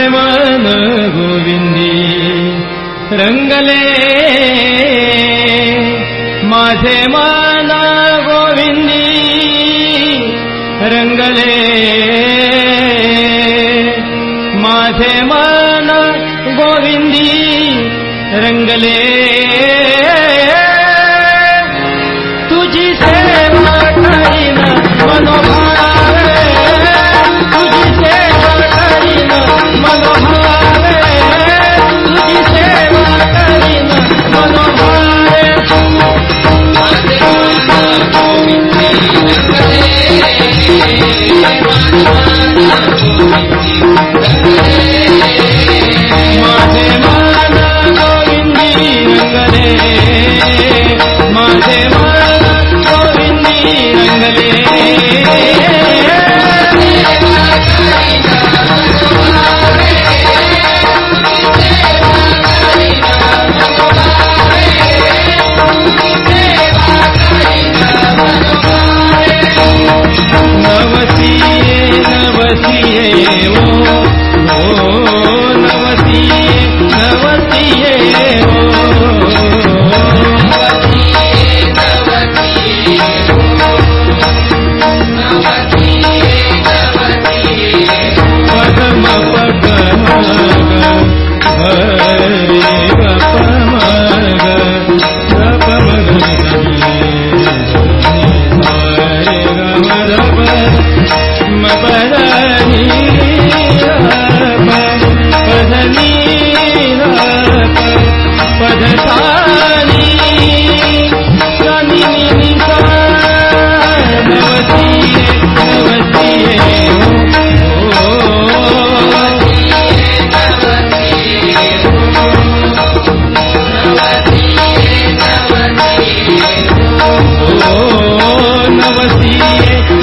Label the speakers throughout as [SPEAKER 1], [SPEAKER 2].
[SPEAKER 1] രഹമാണ് ഗോവിന്ദി രംഗലേ माझे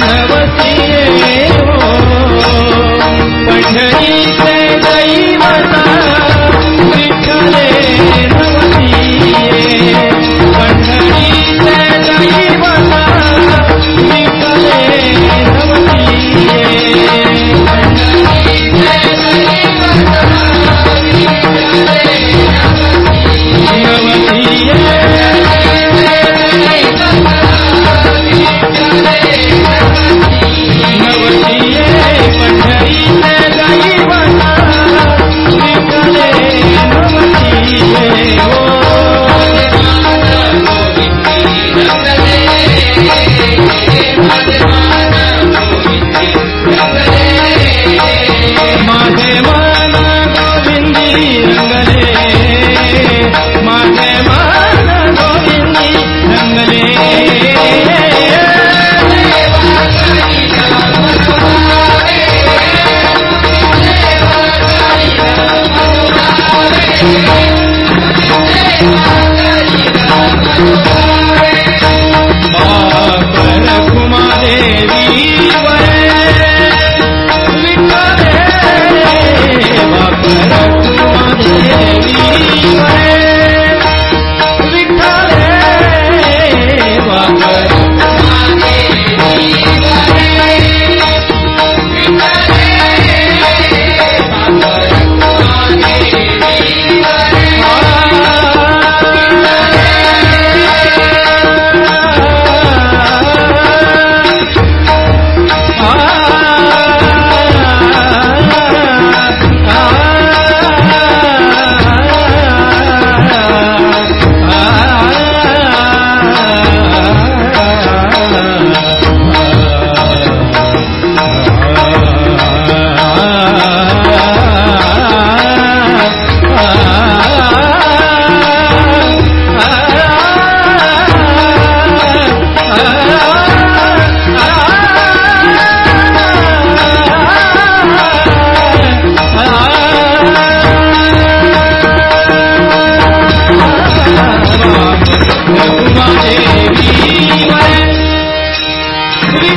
[SPEAKER 1] नवसिए नवसिए ओ पंढ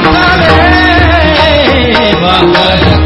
[SPEAKER 1] Hare Hare